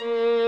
Mm-hmm.